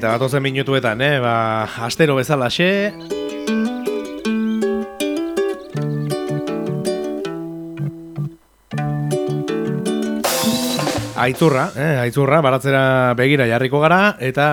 eta batozen minutuetan, eh? Ba, astero bezala Aitzurra, eh, aitzurra, baratzera begira jarriko gara, eta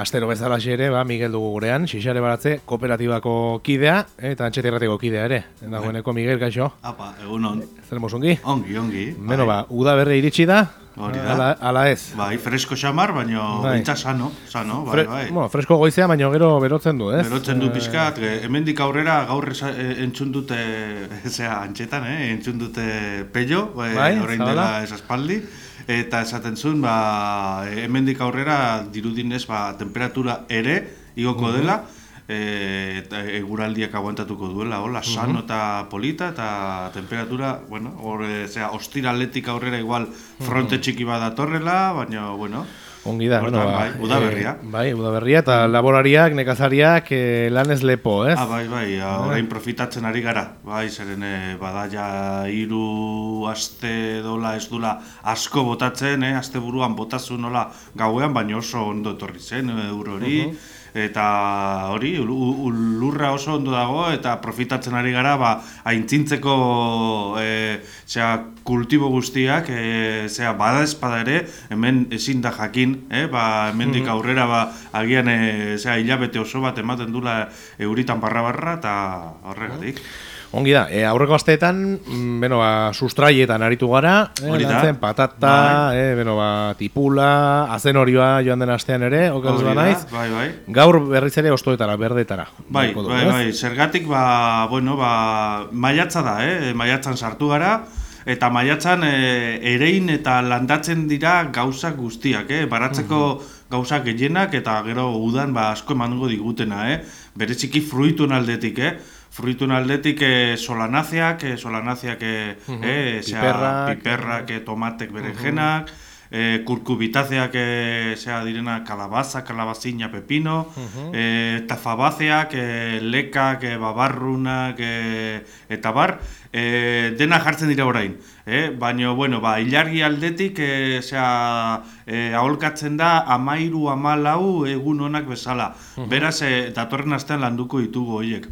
astero bezala ere, ba, Miguel dugu gurean, xixare baratze, kooperatibako kidea, eta antxetirrateko kidea ere. Dagoeneko Miguel, gaixo? Apa, egun on. Zer ongi? Ongi, ongi. Beno, ba, uda berre iritsi da, Hori da. ala, ala ez. Bai, fresko xamar, baina Bai. bintza sano, sano, bai, Fre bai. bueno, fresko goizea, baina gero berotzen du, ez? Berotzen du Eh, pizkat, eh, hemendik aurrera gaur esa- eh, entzun dute, zera, antxetan, eh, entzun dute pello, eh, Bai, orain dela esaspaldi, eta esaten zuen, ba, eh, hemendik aurrera dirudinez, ba, temperatura ere igoko dela, eh, eta eguraldiak aguantatuko duela, hola, sano eta polita, eta temperatura, bueno, hor, eh, zera, ostiraletik aurrera igual fronte txiki bat datorrela, baina, bueno, Ongi da, Hortan, bueno, ba, bai, udaberria. eh, bai, udaberria, eta laborariak, nekazariak, eh, lanez lepo, ez? Ah, bai, bai, ah, orain profitatzen ari gara. Bai, zeren eh, bada ja hiru aste dola ez dula asko botatzen, eh, aste buruan botazu nola gauean, baina oso ondo etorri zen eh, ur hori. Eta hori, lurra oso ondo dago eta profitatzen ari gara ba, aintzintzeko e, zera, kultibo guztiak, e, zera, bada espada ere, hemen ezin da jakin, e, ba, hemendik aurrera ba, agian e, zera, hilabete oso bat ematen dula euritan barra-barra eta horregatik. Ongi da, e, aurreko asteetan, mm, beno, ba, sustraietan aritu gara, Hori da. lantzen patata, eh, beno, ba, tipula, azen horioa joan den astean ere, Hori ba naiz. Bai, bai. Gaur berriz ere ostoetara, berdetara. Bai, dugu, bai, ez? bai, zergatik, ba, bueno, ba, maiatza da, eh? maiatzan sartu gara, eta maiatzan e, erein eta landatzen dira gauzak guztiak, eh? baratzeko gauzak gehienak eta gero udan ba, asko emango digutena, eh? bereziki fruitun aldetik, eh? Fruitun aldetik e, solanaziak, e, solanaziak, e, eh, zera, Piperrak. piperrak, e, tomatek berenjenak, e, kurkubitazeak e, zera direna kalabaza, kalabazina, pepino, e, tafabazeak, e, lekak, e, babarrunak, e, eta bar, e, dena jartzen dira orain. E, Baina, bueno, ba, ilargi aldetik, e, zera, e, aholkatzen da amairu amalau egun honak bezala. Beraz, e, datorren astean landuko ditugu horiek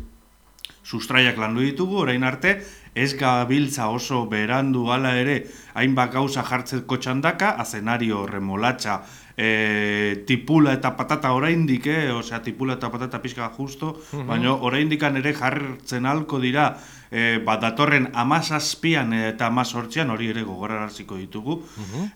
sustraiak landu ditugu, orain arte, ez gabiltza oso berandu gala ere, hainbat gauza jartzeko txandaka, azenario, remolatxa, e, tipula eta patata oraindik, eh? osea, tipula eta patata pixka justo, baina oraindikan ere jartzen halko dira, e, bat datorren amazazpian eta amazortzian, hori ere gogoraraziko ditugu,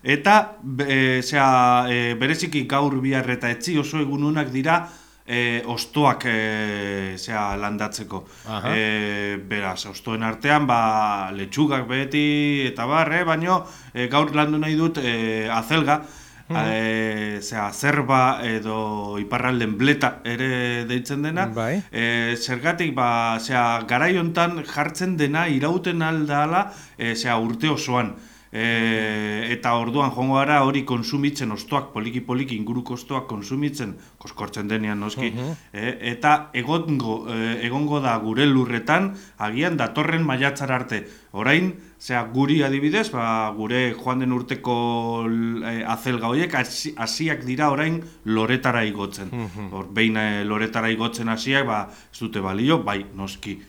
eta, e, zera, e, bereziki gaur bihar eta etzi oso egununak dira, e, ostoak e, zera, landatzeko. Aha. E, beraz, ostoen artean, ba, letxugak beti eta bar, eh? baino e, gaur landu nahi dut e, azelga, e, zera, zerba edo iparralden bleta ere deitzen dena. Bai. E, zergatik, ba, zera, garai hontan jartzen dena irauten aldala, e, zera, urte osoan. E, eta orduan joango gara hori konsumitzen ostoak poliki-poliki inguruko ostoak konsumitzen koskortzen denean noski. E, eta egongo, e, egongo da gure lurretan agian datorren maiatzara arte. Orain zera, guri adibidez ba, gure joan den urteko e, azelga horiek hasi- hasiak dira orain loretara igotzen. Hor, behin e, loretara igotzen hasiak ba, ez dute balio bai noski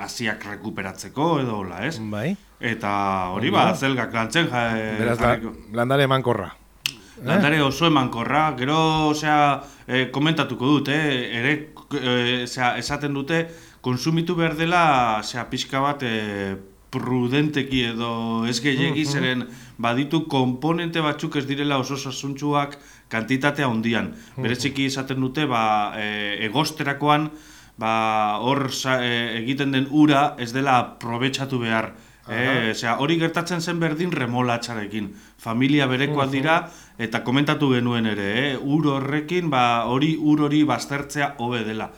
hasiak rekuperatzeko edo hola ez? Bai, Eta hori ba, zelgak lantzen ja, e, beraz, jarriko. landare emankorra. Landare oso emankorra, gero, osea, e, komentatuko dut, eh, ere, e, osea, esaten dute, konsumitu behar dela, osea, pixka bat, e, prudenteki edo ez gehiegi zeren baditu komponente batzuk ez direla oso sasuntxuak kantitatea handian. Bereziki esaten dute, ba, e, egosterakoan, ba, hor e, egiten den ura ez dela aprobetxatu behar. Eh, osea, hori gertatzen zen berdin remolatxarekin. Familia berekoak dira eta komentatu genuen ere, eh? ur horrekin ba, hori ur hori baztertzea hobe dela.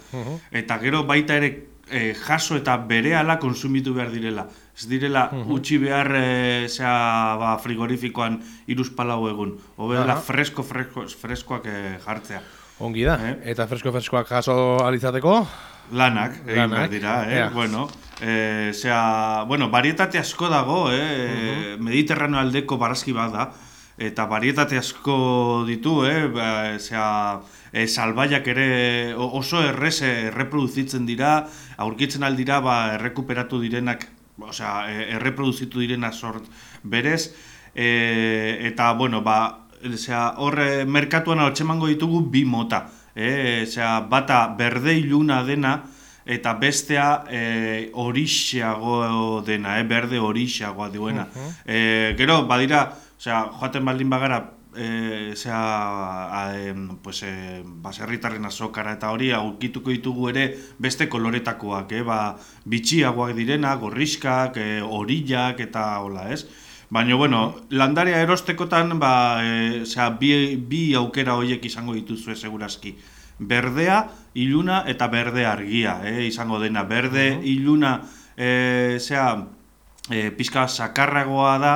Eta gero baita ere eh, jaso eta berehala konsumitu behar direla. Ez direla utzi behar e, zea, ba, frigorifikoan iruz palau egun. Hobe dela fresko, fresko, freskoak eh, jartzea. Ongi da, Eh? eta fresko-freskoak jaso alizateko, Lanak, egin behar dira, eh? ea. Bueno, eh, zera, bueno, varietate asko dago, eh? Mediterraneo aldeko barazki bat da. eta varietate asko ditu, eh, ba, zera, e, salbaiak ere oso errez erreproduzitzen dira, aurkitzen aldira ba, errekuperatu direnak, osea, e, erreproduzitu direnak sort berez, e, eta, bueno, ba, Osea, hor eh, merkatuan altxemango ditugu bi mota. Eh? Osea, bata berde iluna dena eta bestea eh, orixeago dena, eh? berde orixeagoa duena. eh, gero, badira, osea, joaten baldin bagara, eh, osea, a, em, pues, eh, baserritarren azokara eta hori aurkituko ditugu ere beste koloretakoak, eh? ba, bitxiagoak direna, gorriskak, eh, orillak eta hola, ez? Baina, bueno, landarea erostekotan, ba, e, osea, bi, bi aukera horiek izango dituzue segurazki. Berdea, iluna eta berde argia, eh, izango dena. Berde, iluna, e, zea, e, pizka sakarragoa da,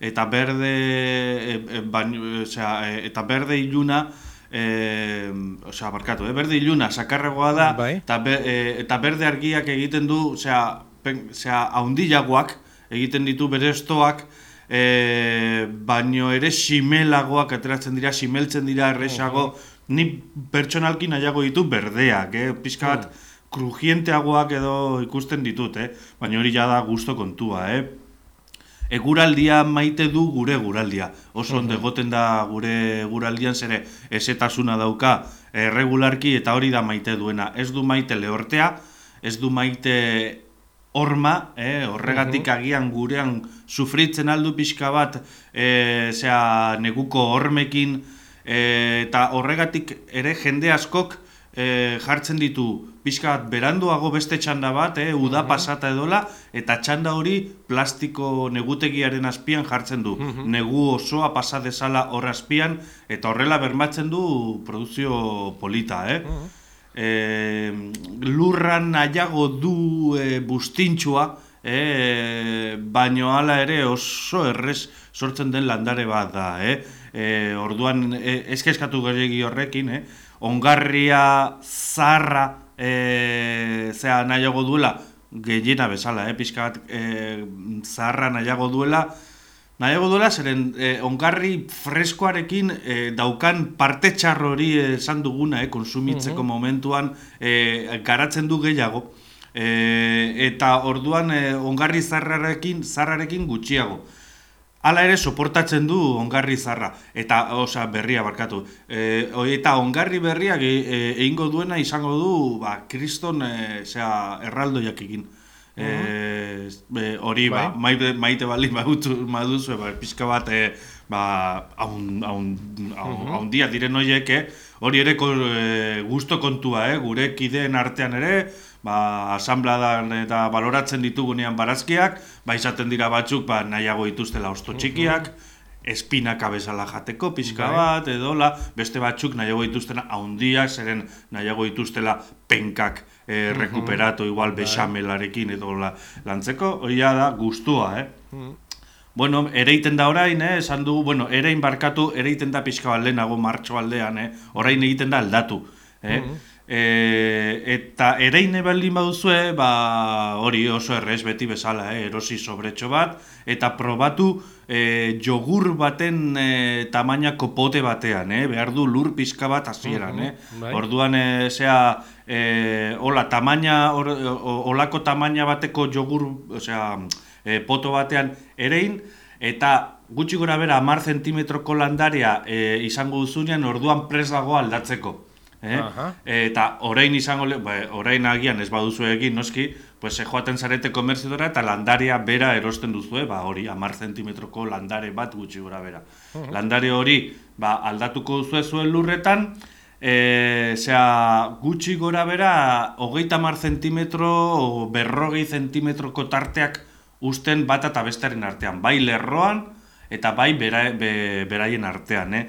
eta berde, e, e, baino, osea, e, eta berde iluna, e, osea, barkatu, eh? berde iluna sakarragoa da, Bai. eta, be, e, eta berde argiak egiten du, osea, pen, osea, haundilagoak egiten ditu bere estoak, e, baino ere simelagoak ateratzen dira, simeltzen dira erresago, ni pertsonalki nahiago ditu berdeak, eh? pixka bat krujienteagoak edo ikusten ditut, eh? baina hori ja da gusto kontua, eh? Eguraldia maite du gure guraldia. Oso ondo egoten da gure guraldian zere esetasuna dauka erregularki eta hori da maite duena. Ez du maite lehortea, ez du maite horma, eh, horregatik agian gurean sufritzen aldu pixka bat, eh, zera, neguko hormekin, eh, eta horregatik ere jende askok eh, jartzen ditu pixka bat beranduago beste txanda bat, eh, uda pasata edola, eta txanda hori plastiko negutegiaren azpian jartzen du. Negu osoa pasa dezala hor azpian, eta horrela bermatzen du produzio polita, eh? E, lurran nahiago du e, bustintxua, e, baino hala ere oso errez sortzen den landare bat da. Eh? E, orduan, e, eskeskatu gehiagi horrekin, eh? ongarria zarra e, zea nahiago duela, gehiena bezala, eh? pixka bat e, zaharra nahiago duela, Nahiago duela, zeren eh, ongarri freskoarekin eh, daukan parte txarro hori esan duguna, eh, konsumitzeko momentuan eh, garatzen du gehiago. Eh, eta orduan eh, ongarri zarrarekin, zarrarekin gutxiago. Hala ere soportatzen du ongarri zarra, eta osea berria barkatu. E, eta ongarri berriak e, e, egingo duena izango du ba, kriston e, zera, erraldoiakekin. E, e, hori ba, maite, maite bali maduzu, ba, pixka bat e, ba, haun, haun, haun, haundia diren horiek, eh? hori ere e, gusto kontua, eh? gure kideen artean ere, ba, asambladan eta baloratzen ditugunean barazkiak, ba, izaten dira batzuk ba, nahiago dituztela osto txikiak, espinaka bezala jateko pixka bat, edola, beste batzuk nahiago dituztena haundiak, zeren nahiago dituztela penkak eh, rekuperatu igual bexamelarekin edo la, lantzeko, hori da gustua, eh? Bueno, ereiten da orain, eh? esan dugu, bueno, erein barkatu, ereiten da pixka bat lehenago martxo aldean, eh? orain egiten da aldatu. Eh? E, eta ereine baldin baduzue, ba, hori oso errez beti bezala, eh? erosi sobretxo bat, eta probatu e, jogur baten e, tamainako pote batean, eh? behar du lur pixka bat hasieran. eh? bai. Orduan, e, zea, e, hola, tamaina, or, olako tamaina bateko jogur, osea, e, poto batean erein, eta gutxi gora bera 10 zentimetroko landaria e, izango duzunean orduan pres dago aldatzeko. Eh? Aha. Eta orain izango, ba, orain agian ez baduzu egin, noski, pues joaten zarete komerziodora eta landaria bera erosten duzue, ba hori 10 zentimetroko landare bat gutxi gora bera. Landare hori ba, aldatuko duzue zuen lurretan, e, zera, gutxi gora bera, hogeita mar zentimetro, berrogei zentimetroko tarteak usten bata eta bestearen artean, bai lerroan eta bai bera, be, beraien artean, eh?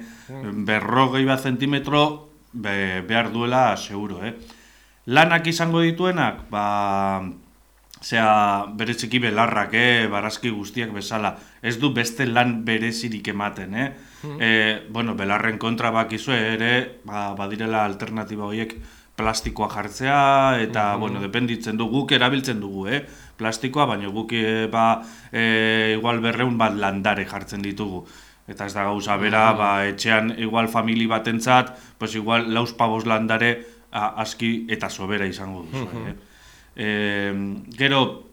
Berrogei bat zentimetro be, behar duela seguro, eh? Lanak izango dituenak, ba, Zea, bereziki belarrak, eh, barazki guztiak bezala. Ez du beste lan berezirik ematen, eh? Eh, bueno, belarren kontra bakizue ere, ba, badirela alternatiba horiek plastikoa jartzea, eta, bueno, dependitzen du, guk erabiltzen dugu, eh? Plastikoa, baina guk, eh, ba, eh, igual berreun bat landare jartzen ditugu. Eta ez da gauza bera, ba, etxean igual famili batentzat, pues igual laus pabos landare a, aski eta sobera izango duzu. eh? E, gero,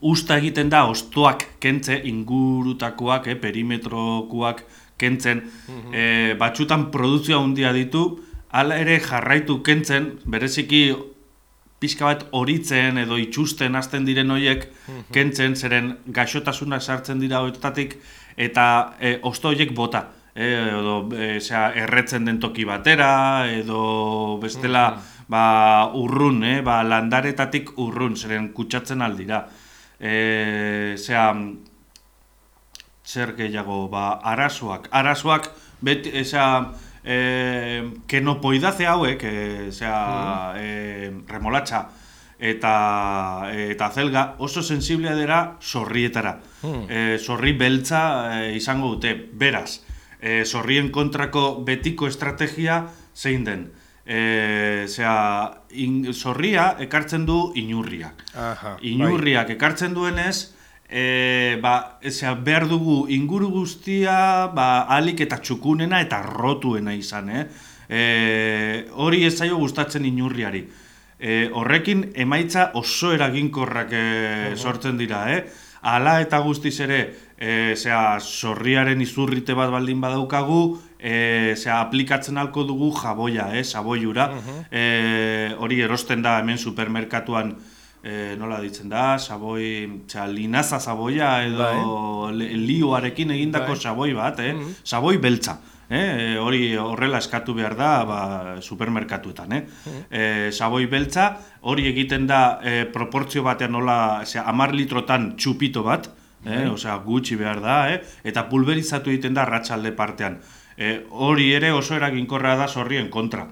usta egiten da ostoak kentze ingurutakoak, eh, perimetrokoak kentzen, e, batxutan produzioa handia ditu, hala ere jarraitu kentzen, bereziki pixka bat horitzen edo itxusten hasten diren hoiek kentzen, zeren gaixotasunak sartzen dira hoetatik eta e, osto horiek bota. E, edo e, zera, erretzen den toki batera, edo bestela ba, urrun, eh, ba, landaretatik urrun, zeren kutsatzen aldira. E, zera, zer gehiago, ba, arazoak. Arazoak, beti, eza, e, kenopoidaze hauek, e, eza, e, remolatxa eta, eta zelga oso sensiblea dira sorrietara. E, sorri beltza e, izango dute, beraz. E, sorrien kontrako betiko estrategia zein den. E, zera, in, sorria ekartzen du inurriak. Aha, bai. Inurriak ekartzen duenez, e, ba, ezea, behar dugu inguru guztia ba, alik eta txukunena eta rotuena izan, eh? E, hori ez zaio gustatzen inurriari. E, horrekin emaitza oso eraginkorrak e, sortzen dira, eh? Hala eta guztiz ere, e, zera, sorriaren izurrite bat baldin badaukagu, e, zera, aplikatzen halko dugu jaboia, eh? Saboiura. e, hori erosten da hemen supermerkatuan, e, nola ditzen da, saboi, txa, linaza saboia edo le- lioarekin egindako Bai. saboi bat, eh? Saboi beltza. Eh? E, hori horrela eskatu behar da ba, supermerkatuetan. Eh? E, saboi beltza, hori egiten da e, proportzio batean nola, osea, amar litrotan txupito bat, eh? osea, gutxi behar da, eh? eta pulverizatu egiten da ratxalde partean. E, hori ere oso eraginkorra da zorrien kontra.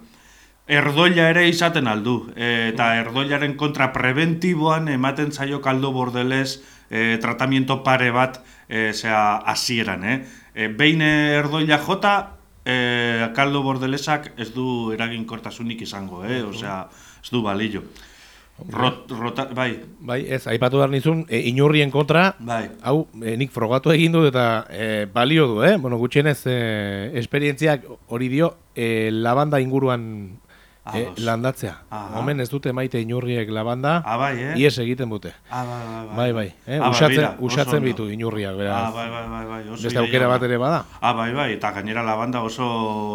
Erdoila ere izaten aldu, e, eta erdoilaren kontra preventiboan ematen zaio kaldo bordelez e, tratamiento pare bat e, zera, hasieran. Eh? E, behin erdoila jota, e, kaldo bordelesak ez du eraginkortasunik izango, eh? osea, ez du balillo. Rot, rota, bai, Bai, ez, aipatu behar nizun, e, inurrien kontra, bai. hau, e, nik frogatu egin dut eta e, balio du, eh? Bueno, gutxienez, e, esperientziak hori dio, e, labanda inguruan e, landatzea. Aha. Omen ez dute maite inurriek labanda, Ah, bai, eh? ies egiten dute. Ah, bai, bai, Bai, bai, eh? Ah, bai, usatzen, oso usatzen bitu inurriak, beraz. Ah, bai, bai, bai, bai. Oso Beste aukera bat ere bada. Ah, bai, bai, eta gainera labanda oso,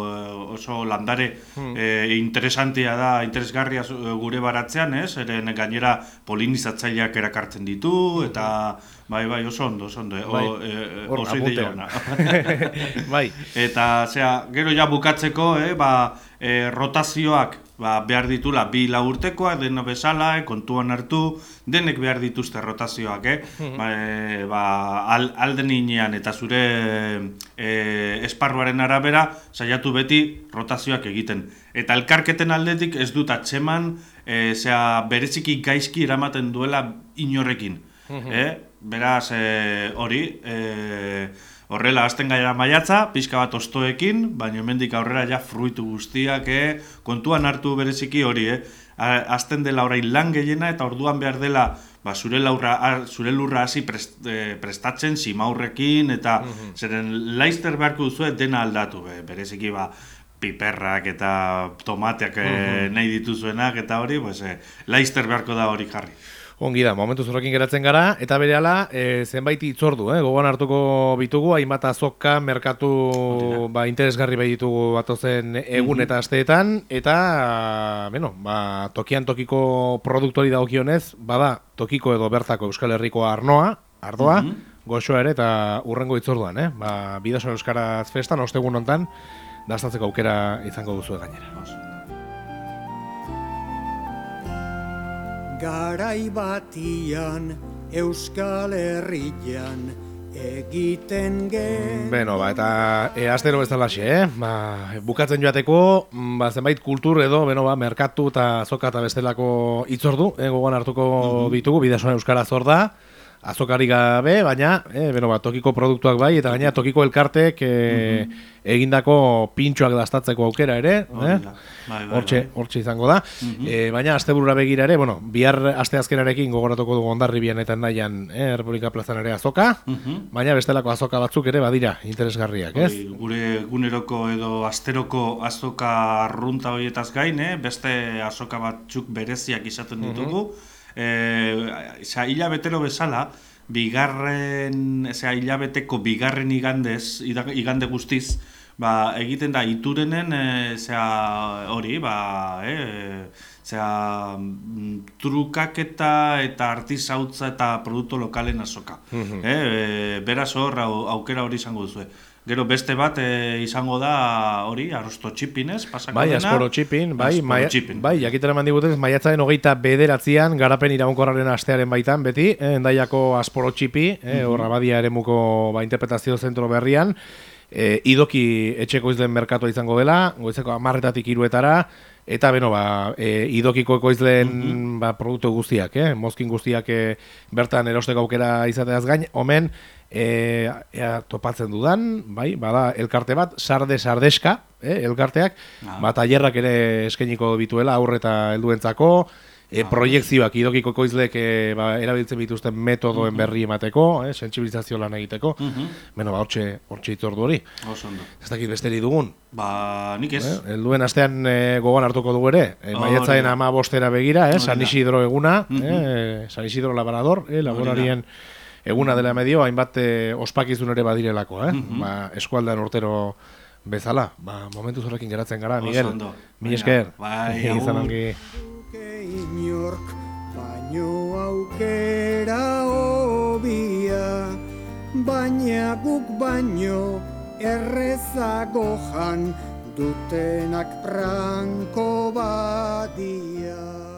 eh, oso landare Hmm. eh, interesantia da, interesgarria eh, gure baratzean, ez? Eren gainera polinizatzaileak erakartzen ditu, eta bai, bai, oso ondo, oso ondo. Bai, o, hor, oso bai, Eta, zera, gero ja bukatzeko, eh, ba, eh, rotazioak ba, behar ditula bi laurtekoak, deno bezala, eh, kontuan hartu, denek behar dituzte rotazioak, eh? ba, eh, ba, al, alden inean eta zure eh, esparruaren arabera, saiatu beti rotazioak egiten. Eta elkarketen aldetik ez dut atxeman, eh, zera, bereziki gaizki eramaten duela inorrekin. eh? Beraz, eh, hori, eh, Horrela, hasten gaia maiatza, pixka bat ostoekin, baina hemendik aurrera ja fruitu guztiak, eh? kontuan hartu bereziki hori, eh? A- Hasten dela orain lan gehiena eta orduan behar dela ba, zure, laurra, zure lurra hasi prest, eh, prestatzen simaurrekin eta zeren laizter beharko duzu dena aldatu, be, bereziki ba, piperrak eta tomateak eh, nahi dituzuenak eta hori, pues, eh, laizter beharko da hori jarri. Ongi da, momentu zurekin geratzen gara, eta berehala e, zenbait itzordu, eh? gogoan hartuko bitugu, hainbat azokka, merkatu ba, interesgarri bai ditugu batozen egun eta asteetan, eta, bueno, ba, tokian tokiko produktori dagokionez, bada tokiko edo bertako Euskal Herriko arnoa, ardoa, goxoa ere, eta urrengo itzorduan, eh? ba, bidaso Euskaraz festan, ostegun hontan, dastatzeko aukera izango duzu gainera. Garai batian Euskal Herrian egiten gen. Beno, ba, eta e, astero bezalaxe, eh? Ba, bukatzen joateko, mm, ba, zenbait kultur edo, beno, ba, merkatu eta zoka eta bestelako itzordu, eh, gogoan hartuko ditugu, bidasoan euskara zor da, azokari gabe, baina, eh, beno, ba, tokiko produktuak bai, eta gaina tokiko elkartek eh, egindako pintxoak dastatzeko aukera ere, Hori eh? Bai, bai, Hortxe, bai. hortxe izango da. Eh, baina asteburura begira ere, bueno, bihar asteazkenarekin gogoratuko dugu ondarribian eta naian, eh, Republika plazan ere azoka, Mhm. baina bestelako azoka batzuk ere badira interesgarriak, ez? Hori, gure eguneroko edo asteroko azoka arrunta horietaz gain, eh? beste azoka batzuk bereziak izaten ditugu. Eh, Eza, hilabetero bezala, bigarren, eza, hilabeteko bigarren igandez, igande guztiz, ba, egiten da iturenen, e, zera, hori, ba, eh, zera, mm, trukaketa eta artizautza eta produktu lokalen azoka. eh, e, beraz hor, au- aukera hori izango duzue. Gero beste bat e, izango da hori, arrosto txipinez, pasako Bai, dena. asporo txipin, bai, Asporo maia, txipin. bai, jakitera eman digutez, maiatzaren hogeita bederatzean, garapen iraunkorraren astearen baitan, beti, eh, endaiako asporo txipi, eh, horra badia eremuko ba, interpretazio zentro berrian, eh, idoki etxeko izlen merkatua izango dela, goizeko amarretatik iruetara, eta beno, ba, e, idokiko ekoizlen ba, produktu guztiak, eh, mozkin guztiak eh, bertan erosteko aukera izateaz gain, omen, e, ea topatzen dudan, bai, bada elkarte bat, sarde sardeska, eh, elkarteak, Ah. ba, tailerrak ere eskainiko bituela aurre eta helduentzako, e, proiektzioak idokiko koizlek e, ba, erabiltzen bituzten metodoen berri emateko, eh, sentsibilizazio lan egiteko, Mhm. beno, ba, hortxe, hortxe itzordu hori. Oso ondo. Ez dakit besteri dugun, Ba, nik ez. eh? helduen astean e, gogoan hartuko dugu ere, e, maiatzaren ama bostera begira, eh, San. Isidro eguna, Mhm. eh, San Isidro laborador, eh, laborarien eguna dela medio, hainbat e, ospakizun ere badirelako, eh? Ba, eskualdean urtero bezala, ba, momentu horrekin geratzen gara, Miguel. ondo. Mi Baina, esker, bai, izan ongi. Inork baino aukera hobia. Baina guk baino errezago jan dutenak franko badia